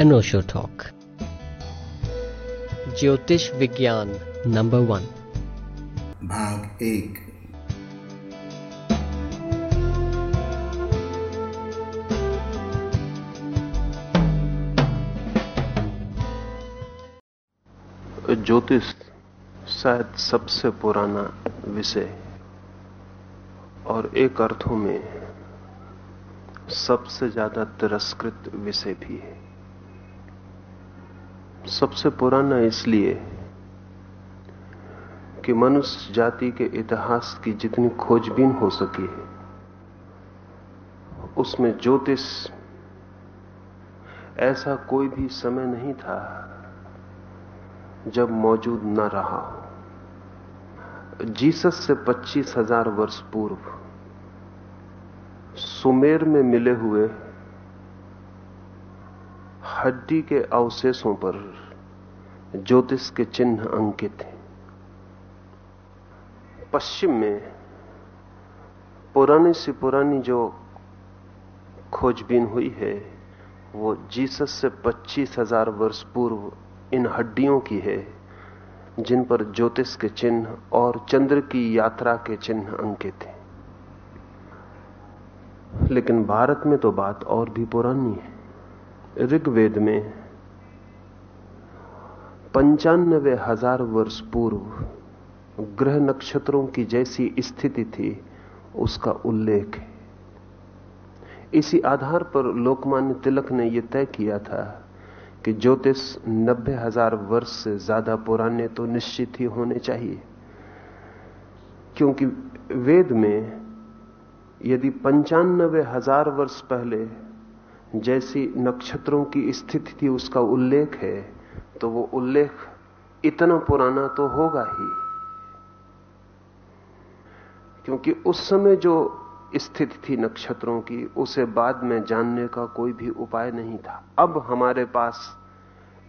अनोशो talk ज्योतिष विज्ञान number one भाग एक। ज्योतिष शायद सबसे पुराना विषय और एक अर्थों में सबसे ज़्यादा तिरस्कृत विषय भी है। सबसे पुराना इसलिए कि मनुष्य जाति के इतिहास की जितनी खोजबीन हो सकी है, उसमें ज्योतिष ऐसा कोई भी समय नहीं था जब मौजूद न रहा हो। जीसस से पच्चीस हज़ार वर्ष पूर्व सुमेर में मिले हुए हड्डी के अवशेषों पर ज्योतिष के चिन्ह अंकित हैं। पश्चिम में पुरानी से पुरानी जो खोजबीन हुई है, वो जीसस से पच्चीस हज़ार वर्ष पूर्व इन हड्डियों की है, जिन पर ज्योतिष के चिन्ह और चंद्र की यात्रा के चिन्ह अंकित हैं। लेकिन भारत में तो बात और भी पुरानी है। ऋग्वेद में पंचानबे हज़ार वर्ष पूर्व ग्रह नक्षत्रों की जैसी स्थिति थी, उसका उल्लेख है। इसी आधार पर लोकमान्य तिलक ने यह तय किया था कि ज्योतिष नब्बे हज़ार वर्ष से ज़्यादा पुराने तो निश्चित ही होने चाहिए, क्योंकि वेद में यदि पंचानबे हज़ार वर्ष पहले जैसी नक्षत्रों की स्थिति थी, उसका उल्लेख है तो वो उल्लेख इतना पुराना तो होगा ही। क्योंकि उस समय जो स्थिति थी नक्षत्रों की, उसे बाद में जानने का कोई भी उपाय नहीं था। अब हमारे पास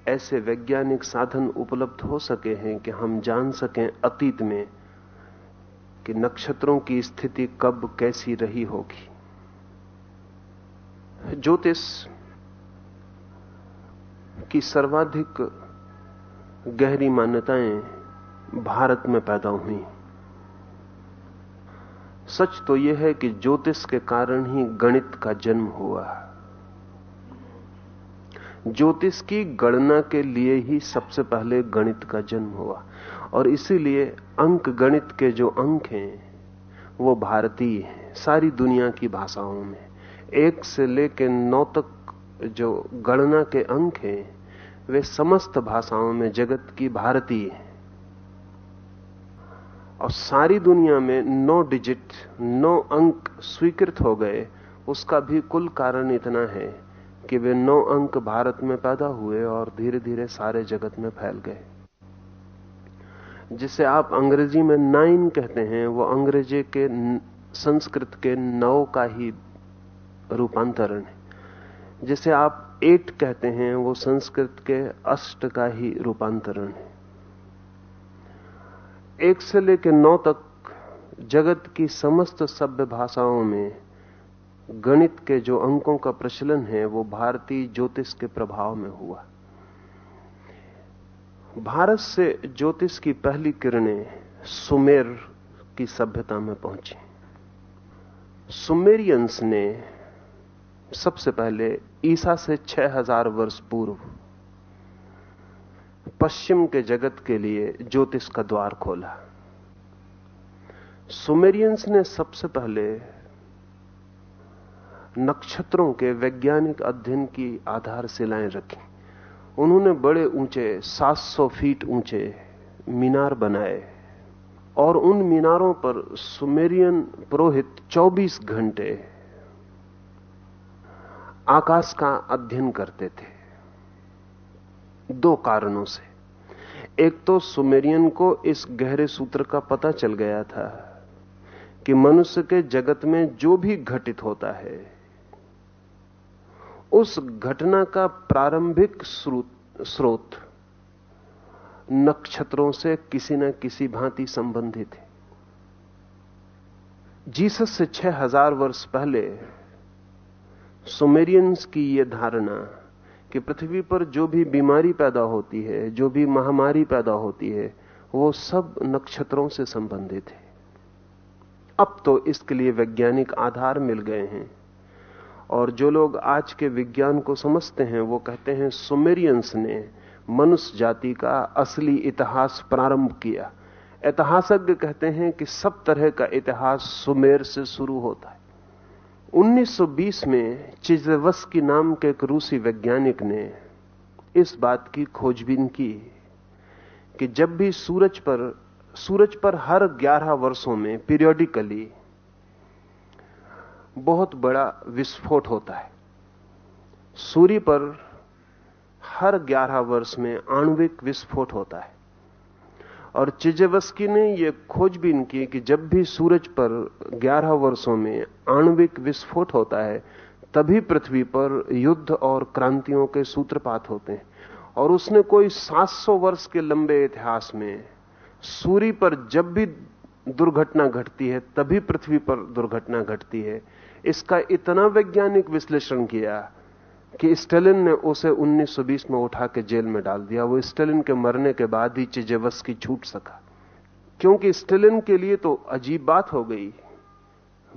ऐसे वैज्ञानिक साधन उपलब्ध हो सके हैं कि हम जान सकें अतीत में कि नक्षत्रों की स्थिति कब कैसी रही होगी। ज्योतिष की सर्वाधिक गहरी मान्यताएँ भारत में पैदा हुई। सच तो यह है कि ज्योतिष के कारण ही गणित का जन्म हुआ। ज्योतिष की गणना के लिए ही सबसे पहले गणित का जन्म हुआ। और इसीलिए अंक गणित के जो अंक हैं, वो भारतीय हैं, सारी दुनिया की भाषाओं में। एक से लेकर नौ तक जो गणना के अंक हैं, वे समस्त भाषाओं में जगत की भारतीय हैं। और सारी दुनिया में नौ डिजिट नौ अंक स्वीकृत हो गए, उसका भी कुल कारण इतना है कि वे नौ अंक भारत में पैदा हुए और धीरे धीरे सारे जगत में फैल गए। जिसे आप अंग्रेज़ी में नाइन कहते हैं, वो अंग्रेज़ी के संस्कृत के नौ का ही रूपांतरण है। जिसे आप एट कहते हैं, वो संस्कृत के अष्ट का ही रूपांतरण है। एक से लेकर नौ तक जगत की समस्त सभ्य भाषाओं में गणित के जो अंकों का प्रचलन है, वो भारतीय ज्योतिष के प्रभाव में हुआ। भारत से ज्योतिष की पहली किरणें सुमेर की सभ्यता में पहुँची। सुमेरियंस ने सबसे पहले ईसा से 6000 वर्ष पूर्व, पश्चिम के जगत के लिए ज्योतिष का द्वार खोला। सुमेरियंस ने सबसे पहले नक्षत्रों के वैज्ञानिक अध्ययन की आधारशिलाएँ रखी। उन्होंने बड़े ऊँचे 700 फीट ऊँचे मीनार बनाए और उन मीनारों पर सुमेरियन पुरोहित 24 घंटे आकाश का अध्ययन करते थे। दो कारणों से। एक तो सुमेरियन को इस गहरे सूत्र का पता चल गया था कि मनुष्य के जगत में जो भी घटित होता है, उस घटना का प्रारंभिक स्रोत नक्षत्रों से किसी न किसी भांति संबंधित है। जीसस से छह हज़ार वर्ष पहले सुमेरियंस की यह धारणा कि पृथ्वी पर जो भी बीमारी पैदा होती है, जो भी महामारी पैदा होती है, वो सब नक्षत्रों से संबंधित है। अब तो इसके लिए वैज्ञानिक आधार मिल गए हैं। और जो लोग आज के विज्ञान को समझते हैं, वो कहते हैं सुमेरियंस ने मनुष्य जाति का असली इतिहास प्रारंभ किया। ऐतिहासज्ञ कहते हैं कि सब तरह का इतिहास सुमेर से शुरू होता है। 1920 में चिजवस्की नाम के एक रूसी वैज्ञानिक ने इस बात की खोजबीन की कि जब भी सूरज पर सूरज पर हर 11 वर्षों में पीरियोडिकली बहुत बड़ा विस्फोट होता है। सूर्य पर हर 11 वर्ष में आणविक विस्फोट होता है। और चिजेवस्की ने यह खोजबीन की कि जब भी सूरज पर 11 वर्षों में आणविक विस्फोट होता है, तभी पृथ्वी पर युद्ध और क्रांतियों के सूत्रपात होते हैं। और उसने कोई 700 वर्ष के लंबे इतिहास में सूर्य पर जब भी दुर्घटना घटती है, तभी पृथ्वी पर दुर्घटना घटती है। इसका इतना वैज्ञानिक विश्लेषण किया कि स्टेलिन ने उसे 1920 में उठा के जेल में डाल दिया। वो स्टेलिन के मरने के बाद ही चिजेवस की छूट सका। क्योंकि स्टेलिन के लिए तो अजीब बात हो गई।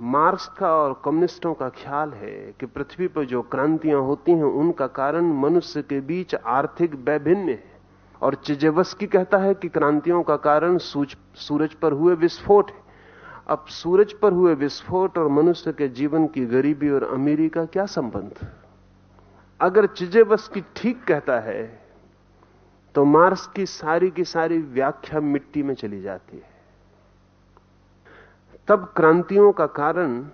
मार्क्स का और कम्युनिस्टों का ख्याल है कि पृथ्वी पर जो क्रांतियाँ होती हैं, उनका कारण मनुष्य के बीच आर्थिक वैभिन्य है। और चिजेवस्की कहता है कि क्रांतियों का कारण सूरज पर हुए विस्फोट है। अब सूरज पर हुए विस्फोट और मनुष्य के जीवन की गरीबी और अमीरी का क्या संबंध? अगर चिजेवस्की ठीक कहता है तो मार्स की सारी की सारी व्याख्या मिट्टी में चली जाती है। तब क्रांतियों का कारण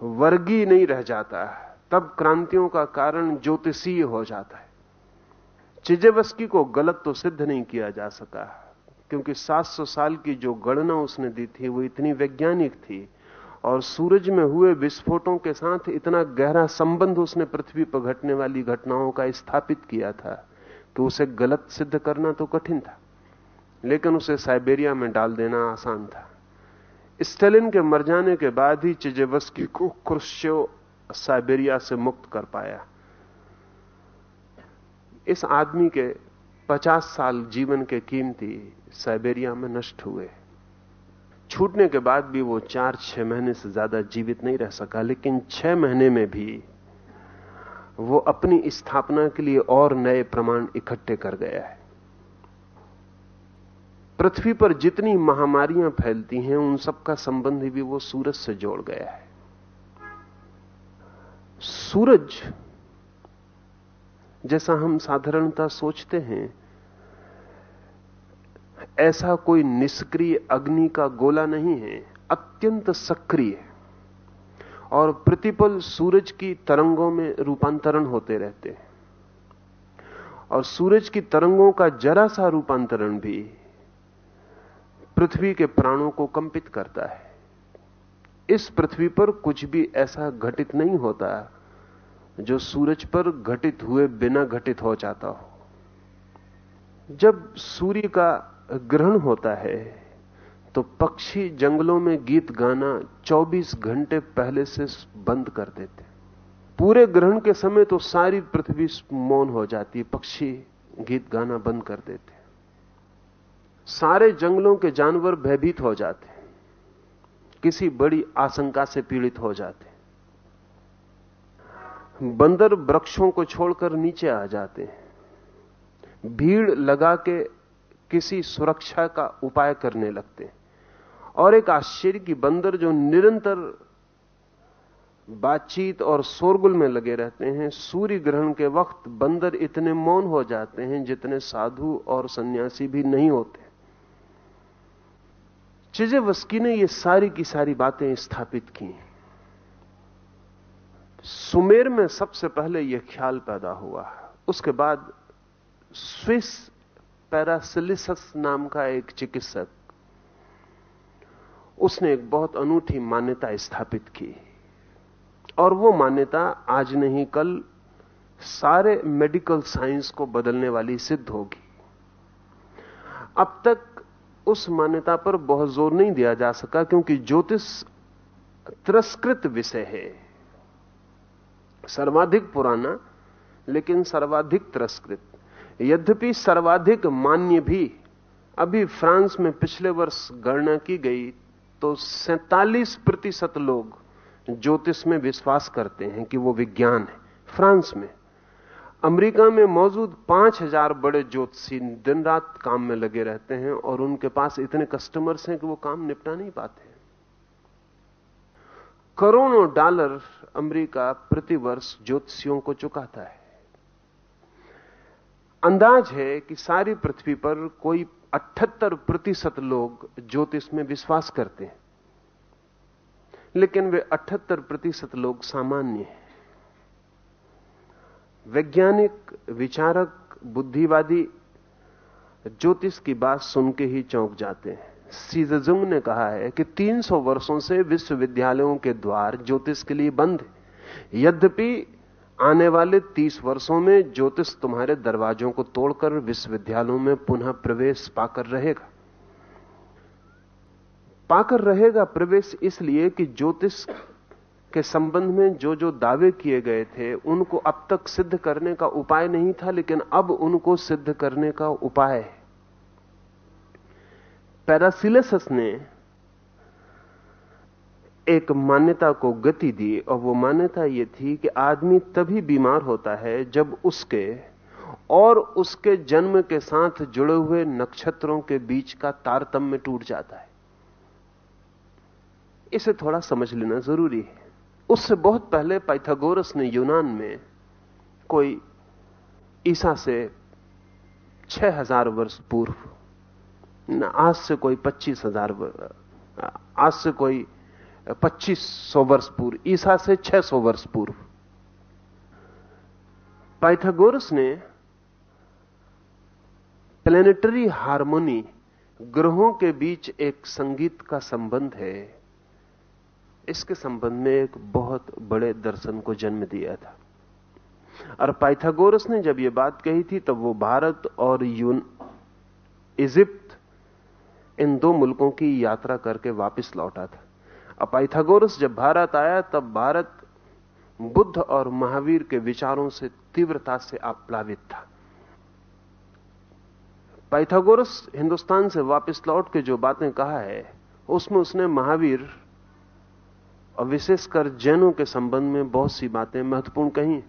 वर्गीय नहीं रह जाता है। तब क्रांतियों का कारण ज्योतिषीय हो जाता है। चिजेवस्की को गलत तो सिद्ध नहीं किया जा सका, क्योंकि 700 साल की जो गणना उसने दी थी, वो इतनी वैज्ञानिक थी और सूरज में हुए विस्फोटों के साथ इतना गहरा संबंध उसने पृथ्वी पर घटने वाली घटनाओं का स्थापित किया था कि उसे गलत सिद्ध करना तो कठिन था, लेकिन उसे साइबेरिया में डाल देना आसान था। स्टेलिन के मर जाने के बाद ही चिजेवस्की को क्रुश्चो साइबेरिया से मुक्त कर पाया। इस आदमी के 50 साल जीवन के कीमती साइबेरिया में नष्ट हुए। छूटने के बाद भी वो चार छह महीने से ज़्यादा जीवित नहीं रह सका, लेकिन छह महीने में भी वो अपनी स्थापना के लिए और नए प्रमाण इकट्ठे कर गया है। पृथ्वी पर जितनी महामारियाँ फैलती हैं, उन सबका संबंध भी वो सूरज से जोड़ गया है। सूरज जैसा हम साधारणता सोचते हैं ऐसा कोई निष्क्रिय अग्नि का गोला नहीं है, अत्यंत सक्रिय है। और प्रतिपल सूरज की तरंगों में रूपांतरण होते रहते हैं। और सूरज की तरंगों का जरा सा रूपांतरण भी पृथ्वी के प्राणों को कंपित करता है। इस पृथ्वी पर कुछ भी ऐसा घटित नहीं होता जो सूरज पर घटित हुए बिना घटित हो जाता हो। जब सूर्य का ग्रहण होता है तो पक्षी जंगलों में गीत गाना 24 घंटे पहले से बंद कर देते पूरे ग्रहण के समय तो सारी पृथ्वी मौन हो जाती है, पक्षी गीत गाना बंद कर देते सारे जंगलों के जानवर भयभीत हो जाते किसी बड़ी आशंका से पीड़ित हो जाते बंदर वृक्षों को छोड़कर नीचे आ जाते हैं। भीड़ लगा के किसी सुरक्षा का उपाय करने लगते हैं। और एक आश्चर्य की बंदर जो निरंतर बातचीत और शोरगुल में लगे रहते हैं, सूर्य ग्रहण के वक्त बंदर इतने मौन हो जाते हैं जितने साधु और सन्यासी भी नहीं होते। चिजेवस्की ने ये सारी की सारी बातें स्थापित की सुमेर में सबसे पहले यह ख्याल पैदा हुआ। उसके बाद स्विस पैरासिलिसस नाम का एक चिकित्सक, उसने एक बहुत अनूठी मान्यता स्थापित की। और वो मान्यता आज नहीं, कल सारे मेडिकल साइंस को बदलने वाली सिद्ध होगी। अब तक उस मान्यता पर बहुत ज़ोर नहीं दिया जा सका, क्योंकि ज्योतिष तिरस्कृत विषय है। सर्वाधिक पुराना, लेकिन सर्वाधिक तिरस्कृत। यद्यपि सर्वाधिक मान्य भी अभी फ्रांस में पिछले वर्ष गणना की गई तो सैतालीस प्रतिशत लोग ज्योतिष में विश्वास करते हैं कि वो विज्ञान है, फ्रांस में। अमेरिका में मौजूद पाँच हज़ार बड़े ज्योतिषी दिन रात काम में लगे रहते हैं और उनके पास इतने कस्टमर्स हैं कि वो काम निपटा नहीं पाते करोड़ों डॉलर अमेरिका प्रतिवर्ष ज्योतिषियों को चुकाता है। अंदाज है कि सारी पृथ्वी पर कोई 78 प्रतिशत लोग ज्योतिष में विश्वास करते हैं। लेकिन वे 78 प्रतिशत लोग सामान्य हैं। वैज्ञानिक, विचारक, बुद्धिवादी ज्योतिष की बात सुन के ही चौंक जाते हैं। सीजुंग ने कहा है कि 300 वर्षों से विश्वविद्यालयों के द्वार ज्योतिष के लिए बंद है। यद्यपि आने वाले 30 वर्षों में ज्योतिष तुम्हारे दरवाजों को तोड़कर विश्वविद्यालयों में पुनः प्रवेश पाकर रहेगा। पाकर रहेगा प्रवेश इसलिए कि ज्योतिष के संबंध में जो जो दावे किए गए थे, उनको अब तक सिद्ध करने का उपाय नहीं था, लेकिन अब उनको सिद्ध करने का उपाय है। पैरासिलस ने एक मान्यता को गति दी और वो मान्यता ये थी कि आदमी तभी बीमार होता है जब उसके और उसके जन्म के साथ जुड़े हुए नक्षत्रों के बीच का तारतम्य टूट जाता है। इसे थोड़ा समझ लेना ज़रूरी है। उससे बहुत पहले पाइथागोरस ने यूनान में कोई ईसा से छह हज़ार वर्ष पूर्व आज से कोई पच्चीस हज़ार आज से कोई पच्चीस सौ वर्ष पूर्व, ईसा से छह सौ वर्ष पूर्व। पाइथागोरस ने प्लेनेटरी हार्मोनी ग्रहों के बीच एक संगीत का संबंध है। इसके संबंध में एक बहुत बड़े दर्शन को जन्म दिया था। और पाइथागोरस ने जब यह बात कही थी, तब वो भारत और यून, इजिप्त, इन दो मुल्कों की यात्रा करके वापस लौटा था। अब पाइथागोरस जब भारत आया, तब भारत बुद्ध और महावीर के विचारों से तीव्रता से आप्लावित था। पाइथागोरस हिंदुस्तान से वापस लौट के जो बातें कहा है, उसमें उसने महावीर और विशेषकर जैनों के संबंध में बहुत सी बातें महत्वपूर्ण कही।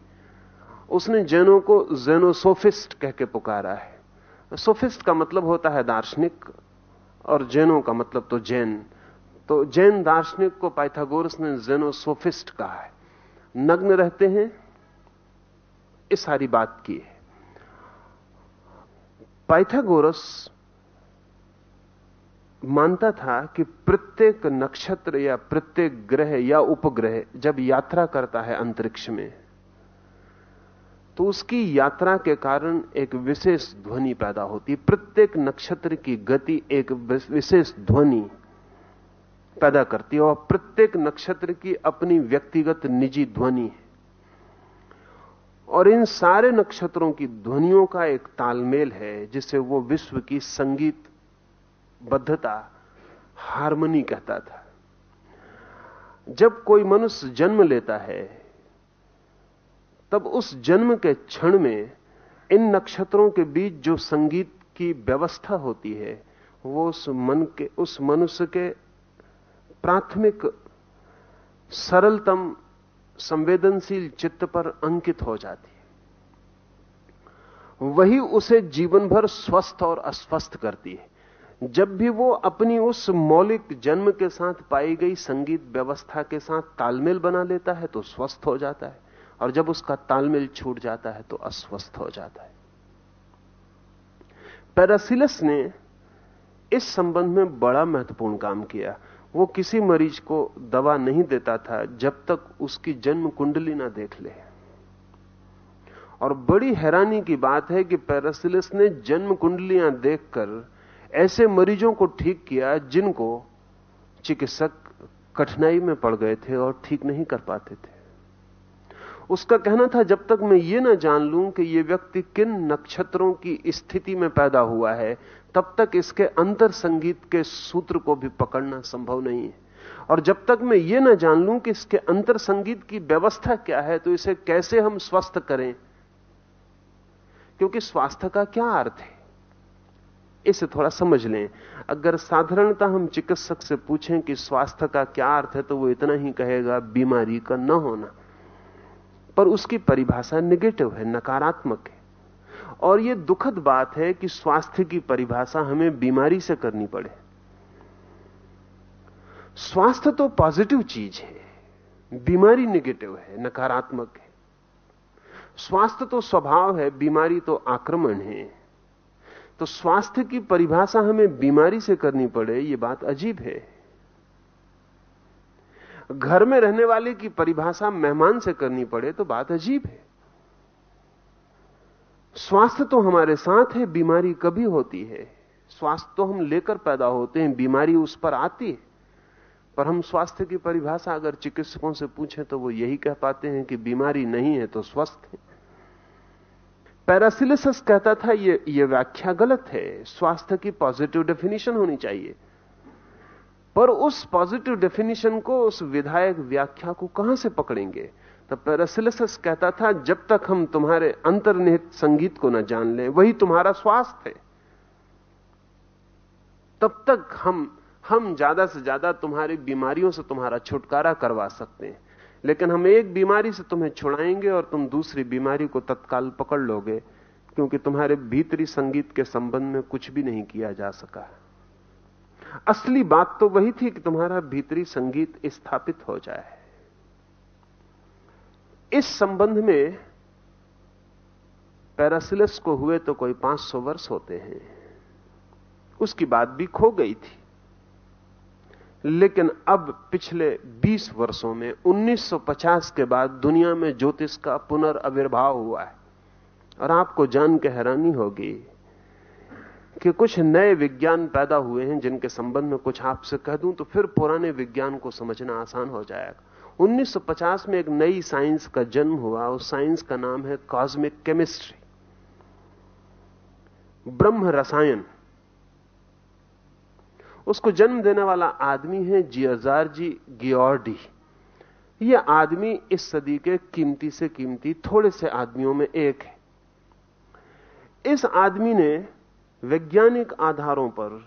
उसने जैनों को जैनोसोफिस्ट कह के पुकारा है। सोफिस्ट का मतलब होता है दार्शनिक, और जैनों का मतलब तो जैन। तो जैन दार्शनिक को पाइथागोरस ने जेनोसोफिस्ट कहा है। नग्न रहते हैं इस सारी बात की है। पाइथागोरस मानता था कि प्रत्येक नक्षत्र या प्रत्येक ग्रह या उपग्रह जब यात्रा करता है अंतरिक्ष में तो उसकी यात्रा के कारण एक विशेष ध्वनि पैदा होती प्रत्येक नक्षत्र की गति एक विशेष ध्वनि पैदा करती है और प्रत्येक नक्षत्र की अपनी व्यक्तिगत निजी ध्वनि है। और इन सारे नक्षत्रों की ध्वनियों का एक तालमेल है, जिसे वो विश्व की संगीत बद्धता, हारमोनी कहता था। जब कोई मनुष्य जन्म लेता है, तब उस जन्म के क्षण में इन नक्षत्रों के बीच जो संगीत की व्यवस्था होती है, वो उस मन के, उस मनुष्य के प्राथमिक सरलतम संवेदनशील चित्त पर अंकित हो जाती है। वही उसे जीवन भर स्वस्थ और अस्वस्थ करती है। जब भी वो अपनी उस मौलिक जन्म के साथ पाई गई संगीत व्यवस्था के साथ तालमेल बना लेता है तो स्वस्थ हो जाता है। और जब उसका तालमेल छूट जाता है तो अस्वस्थ हो जाता है। पैरासिलस ने इस संबंध में बड़ा महत्वपूर्ण काम किया। वो किसी मरीज़ को दवा नहीं देता था जब तक उसकी जन्म कुंडली ना देख ले। और बड़ी हैरानी की बात है कि पैरासिलस ने जन्म कुंडलियाँ देखकर ऐसे मरीजों को ठीक किया जिनको चिकित्सक कठिनाई में पड़ गए थे और ठीक नहीं कर पाते थे। उसका कहना था, जब तक मैं ये ना जान लूँ कि ये व्यक्ति किन नक्षत्रों की स्थिति में पैदा हुआ है तब तक इसके अंतर संगीत के सूत्र को भी पकड़ना संभव नहीं है। और जब तक मैं ये ना जान लूँ कि इसके अंतर संगीत की व्यवस्था क्या है तो इसे कैसे हम स्वस्थ करें? क्योंकि स्वास्थ्य का क्या अर्थ है? इसे थोड़ा समझ लें। अगर साधारणता हम चिकित्सक से पूछें कि स्वास्थ्य का क्या अर्थ है तो वो इतना ही कहेगा, बीमारी का न होना। पर उसकी परिभाषा निगेटिव है, नकारात्मक है। और यह दुखद बात है कि स्वास्थ्य की परिभाषा हमें बीमारी से करनी पड़े। स्वास्थ्य तो पॉजिटिव चीज़ है, बीमारी निगेटिव है, नकारात्मक है। स्वास्थ्य तो स्वभाव है, बीमारी तो आक्रमण है। तो स्वास्थ्य की परिभाषा हमें बीमारी से करनी पड़े यह बात अजीब है। घर में रहने वाले की परिभाषा मेहमान से करनी पड़े तो बात अजीब है। स्वास्थ्य तो हमारे साथ है, बीमारी कभी होती है। स्वास्थ्य तो हम लेकर पैदा होते हैं, बीमारी उस पर आती है। पर हम स्वास्थ्य की परिभाषा अगर चिकित्सकों से पूछें तो वो यही कह पाते हैं कि बीमारी नहीं है तो स्वस्थ है। पैरासिलिसस कहता था, ये ये व्याख्या गलत है। स्वास्थ्य की पॉजिटिव डेफिनेशन होनी चाहिए। पर उस पॉजिटिव डेफिनेशन को उस विधायक व्याख्या को कहाँ से पकड़ेंगे? तो पैरासिलिसस कहता था, जब तक हम तुम्हारे अंतर्निहित संगीत को न जान लें, वही तुम्हारा स्वास्थ्य है। तब तक हम हम ज़्यादा से ज़्यादा तुम्हारी बीमारियों से तुम्हारा छुटकारा करवा सकते हैं। लेकिन हम एक बीमारी से तुम्हें छुड़ाएँगे और तुम दूसरी बीमारी को तत्काल पकड़ लोगे, क्योंकि तुम्हारे भीतरी संगीत के संबंध में कुछ भी नहीं किया जा सका। असली बात तो वही थी कि तुम्हारा भीतरी संगीत स्थापित हो जाए। इस संबंध में पैरासिलस को हुए तो कोई 500 वर्ष होते हैं। उसकी बात भी खो गई थी। लेकिन अब पिछले 20 वर्षों में 1950 के बाद दुनिया में ज्योतिष का पुनर्विर्भाव हुआ है। और आपको जान के हैरानी होगी कि कुछ नए विज्ञान पैदा हुए हैं जिनके संबंध में कुछ आपसे कह दूँ तो फिर पुराने विज्ञान को समझना आसान हो जाएगा। 1950 में एक नई साइंस का जन्म हुआ। उस साइंस का नाम है कॉस्मिक केमिस्ट्री। ब्रह्म रसायन। उसको जन्म देने वाला आदमी है जियाजार जी गियोर्डी। यह आदमी इस सदी के कीमती से कीमती, थोड़े से आदमियों में एक है। इस आदमी ने वैज्ञानिक आधारों पर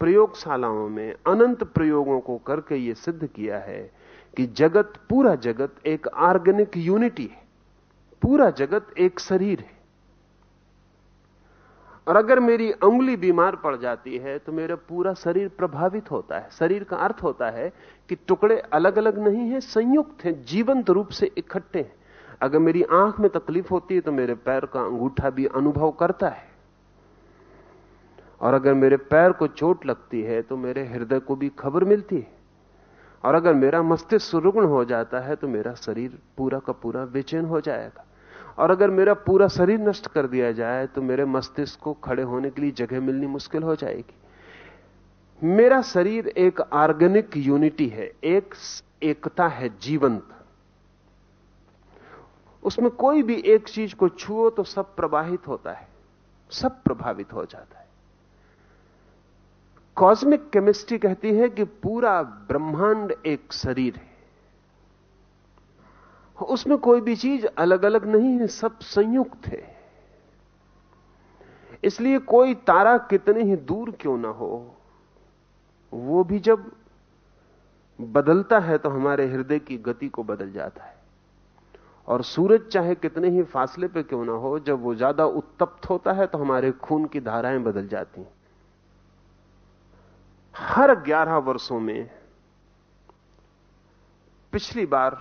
प्रयोगशालाओं में अनंत प्रयोगों को करके यह सिद्ध किया है कि जगत, पूरा जगत एक ऑर्गेनिक यूनिटी है। पूरा जगत एक शरीर है। और अगर मेरी उंगली बीमार पड़ जाती है तो मेरा पूरा शरीर प्रभावित होता है। शरीर का अर्थ होता है कि टुकड़े अलग अलग नहीं है, संयुक्त हैं, जीवंत रूप से इकट्ठे हैं। अगर मेरी आँख में तकलीफ़ होती है तो मेरे पैर का अंगूठा भी अनुभव करता है। और अगर मेरे पैर को चोट लगती है तो मेरे हृदय को भी खबर मिलती है। और अगर मेरा मस्तिष्क रुग्ण हो जाता है तो मेरा शरीर पूरा का पूरा बेचैन हो जाएगा। और अगर मेरा पूरा शरीर नष्ट कर दिया जाए तो मेरे मस्तिष्क को खड़े होने के लिए जगह मिलनी मुश्किल हो जाएगी। मेरा शरीर एक ऑर्गेनिक यूनिटी है, एक एकता है, जीवंत। उसमें कोई भी एक चीज़ को छुओ तो सब प्रवाहित होता है, सब प्रभावित हो जाता है। कॉस्मिक केमिस्ट्री कहती है कि पूरा ब्रह्मांड एक शरीर है। उसमें कोई भी चीज़ अलग अलग नहीं है, सब संयुक्त है। इसलिए कोई तारा कितने ही दूर क्यों ना हो, वो भी जब बदलता है तो हमारे हृदय की गति को बदल जाता है। और सूरज चाहे कितने ही फासले पे क्यों ना हो, जब वो ज़्यादा उत्तप्त होता है तो हमारे खून की धाराएँ बदल जाती हैं। हर 11 वर्षों में पिछली बार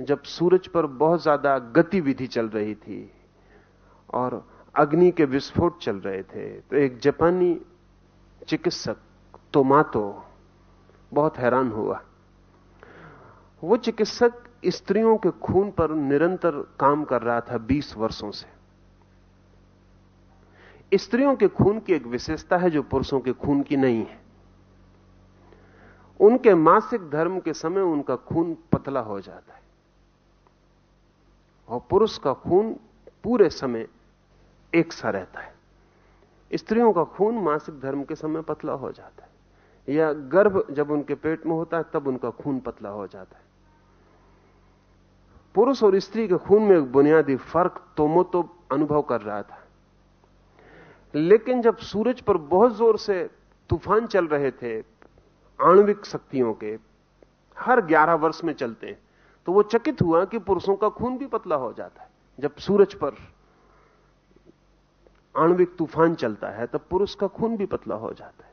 जब सूरज पर बहुत ज़्यादा गतिविधि चल रही थी और अग्नि के विस्फोट चल रहे थे तो एक जापानी चिकित्सक तोमातो बहुत हैरान हुआ। वो चिकित्सक स्त्रियों के खून पर निरंतर काम कर रहा था 20 वर्षों से। स्त्रियों के खून की एक विशेषता है जो पुरुषों के खून की नहीं है। उनके मासिक धर्म के समय उनका खून पतला हो जाता है। और पुरुष का खून पूरे समय एक सा रहता है। स्त्रियों का खून मासिक धर्म के समय पतला हो जाता है। या गर्भ जब उनके पेट में होता है, तब उनका खून पतला हो जाता है। पुरुष और स्त्री के खून में एक बुनियादी फ़र्क तोमो तो अनुभव कर रहा था। लेकिन जब सूरज पर बहुत ज़ोर से तूफ़ान चल रहे थे आणविक शक्तियों के हर 11 वर्ष में चलते हैं तो वो चकित हुआ कि पुरुषों का खून भी पतला हो जाता है। जब सूरज पर आणविक तूफ़ान चलता है, तब पुरुष का खून भी पतला हो जाता है।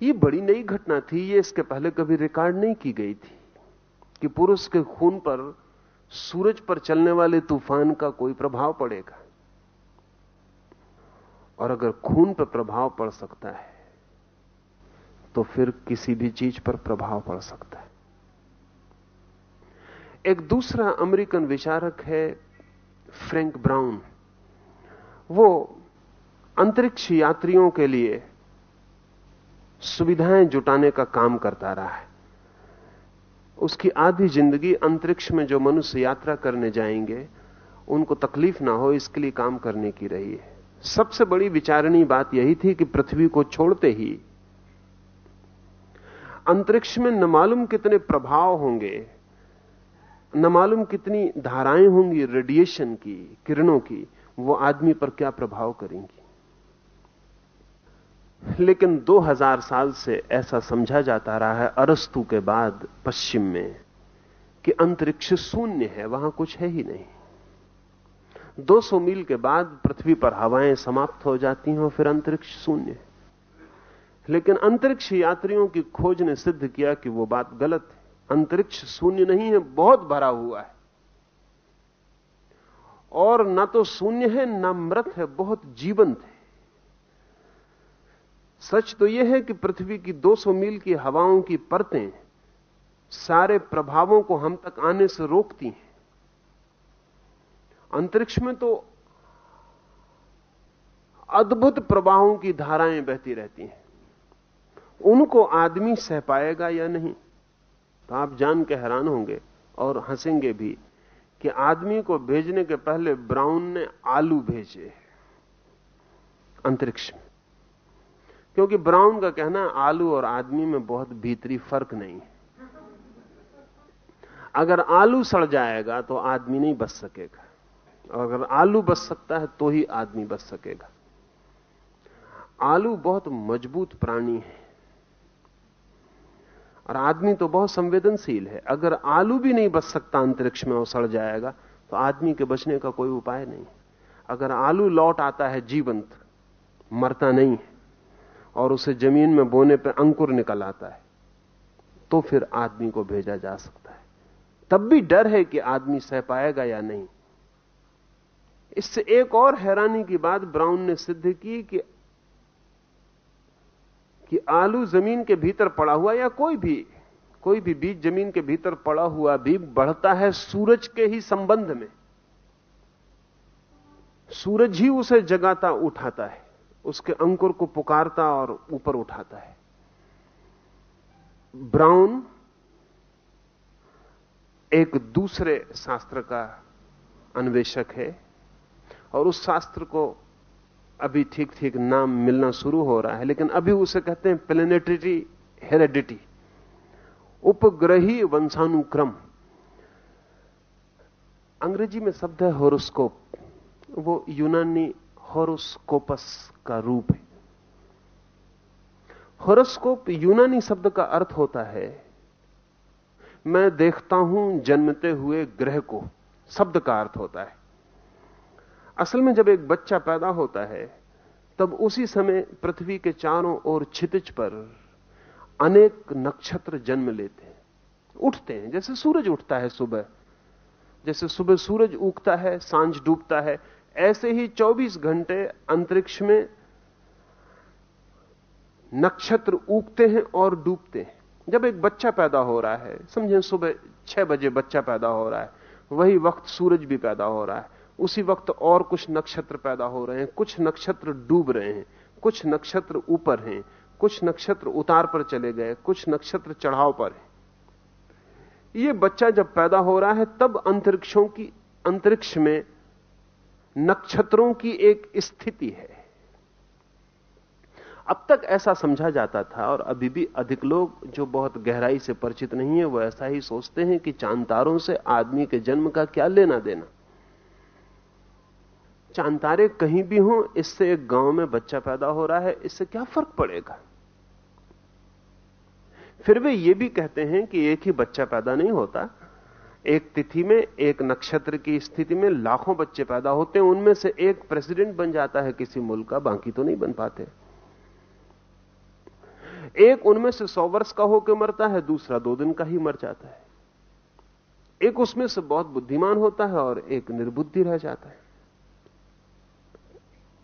ये बड़ी नई घटना थी, ये इसके पहले कभी रिकॉर्ड नहीं की गई थी कि पुरुष के खून पर, सूरज पर चलने वाले तूफ़ान का कोई प्रभाव पड़ेगा। और अगर खून पर प्रभाव पड़ सकता है तो फिर किसी भी चीज़ पर प्रभाव पड़ सकता है। एक दूसरा अमेरिकन विचारक है, फ्रैंक ब्राउन। वो अंतरिक्ष यात्रियों के लिए सुविधाएँ जुटाने का काम करता रहा है। उसकी आधी ज़िंदगी अंतरिक्ष में जो मनुष्य यात्रा करने जाएँगे, उनको तकलीफ़ ना हो, इसके लिए काम करने की रही है। सबसे बड़ी विचारणी बात यही थी कि पृथ्वी को छोड़ते ही अंतरिक्ष में न मालूम कितने प्रभाव होंगे, न मालूम कितनी धाराएँ होंगी रेडिएशन की, किरणों की, वो आदमी पर क्या प्रभाव करेंगी। लेकिन 2000 साल से ऐसा समझा जाता रहा है अरस्तु के बाद पश्चिम में कि अंतरिक्ष शून्य है, वहाँ कुछ है ही नहीं। 200 मील के बाद पृथ्वी पर हवाएँ समाप्त हो जाती हैं और फिर अंतरिक्ष शून्य है। लेकिन अंतरिक्ष यात्रियों की खोज ने सिद्ध किया कि वो बात गलत है। अंतरिक्ष शून्य नहीं है, बहुत भरा हुआ है। और ना तो शून्य है, ना मृत है, बहुत जीवंत है। सच तो यह है कि पृथ्वी की 200 मील की हवाओं की परतें सारे प्रभावों को हम तक आने से रोकती हैं। अंतरिक्ष में तो अद्भुत प्रवाहों की धाराएँ बहती रहती हैं। उनको आदमी सह पाएगा या नहीं? तो आप जान के हैरान होंगे और हंसेंगे भी कि आदमी को भेजने के पहले ब्राउन ने आलू भेजे अंतरिक्ष में। क्योंकि ब्राउन का कहना, आलू और आदमी में बहुत भीतरी फ़र्क नहीं है। अगर आलू सड़ जाएगा तो आदमी नहीं बच सकेगा। और अगर आलू बच सकता है तो ही आदमी बच सकेगा। आलू बहुत मज़बूत प्राणी है। और आदमी तो बहुत संवेदनशील है। अगर आलू भी नहीं बच सकता अंतरिक्ष में और सड़ जाएगा तो आदमी के बचने का कोई उपाय नहीं। अगर आलू लौट आता है जीवंत, मरता नहीं है, और उसे ज़मीन में बोने पर अंकुर निकल आता है तो फिर आदमी को भेजा जा सकता है। तब भी डर है कि आदमी सह पाएगा या नहीं। इससे एक और हैरानी की बात ब्राउन ने सिद्ध की कि कि आलू ज़मीन के भीतर पड़ा हुआ या कोई भी कोई भी बीज ज़मीन के भीतर पड़ा हुआ भी बढ़ता है सूरज के ही संबंध में। सूरज ही उसे जगाता, उठाता है, उसके अंकुर को पुकारता और ऊपर उठाता है। ब्राउन एक दूसरे शास्त्र का अन्वेषक है और उस शास्त्र को अभी ठीक ठीक नाम मिलना शुरू हो रहा है, लेकिन अभी उसे कहते हैं प्लेनेटरी हेरेडिटी उपग्रही वंशानुक्रम। अंग्रेज़ी में शब्द है होरोस्कोप वो यूनानी होरोस्कोपस का रूप है। होरोस्कोप यूनानी शब्द का अर्थ होता है, मैं देखता हूँ जन्मते हुए ग्रह को, शब्द का अर्थ होता है। असल में जब एक बच्चा पैदा होता है, तब उसी समय पृथ्वी के चारों ओर छितिज पर अनेक नक्षत्र जन्म लेते हैं। उठते हैं, जैसे सूरज उठता है सुबह। जैसे सुबह सूरज उगता है, साँझ डूबता है, ऐसे ही 24 घंटे अंतरिक्ष में नक्षत्र उगते हैं और डूबते हैं। जब एक बच्चा पैदा हो रहा है, समझें सुबह छह बजे बच्चा पैदा हो रहा है, वही वक्त सूरज भी पैदा हो रहा है। उसी वक्त और कुछ नक्षत्र पैदा हो रहे हैं, कुछ नक्षत्र डूब रहे हैं, कुछ नक्षत्र ऊपर हैं, कुछ नक्षत्र उतार पर चले गए, कुछ नक्षत्र चढ़ाव पर हैं। यह बच्चा जब पैदा हो रहा है, तब अंतरिक्षों की, अंतरिक्ष में नक्षत्रों की एक स्थिति है। अब तक ऐसा समझा जाता था और अभी भी अधिक लोग जो बहुत गहराई से परिचित नहीं है, वो ऐसा ही सोचते हैं कि चाँद तारों से आदमी के जन्म का क्या लेना देना। चाँद तारे कहीं भी हों, इससे एक गाँव में बच्चा पैदा हो रहा है, इससे क्या फ़र्क पड़ेगा? फिर वे ये भी कहते हैं कि एक ही बच्चा पैदा नहीं होता। एक तिथि में, एक नक्षत्र की स्थिति में लाखों बच्चे पैदा होते हैं, उनमें से एक प्रेसिडेंट बन जाता है किसी मुल्क का, बाकी तो नहीं बन पाते। एक उनमें से सौ वर्ष का होकर मरता है, दूसरा दो दिन का ही मर जाता है। एक उसमें से बहुत बुद्धिमान होता है और एक निर्बुद्धि रह जाता है।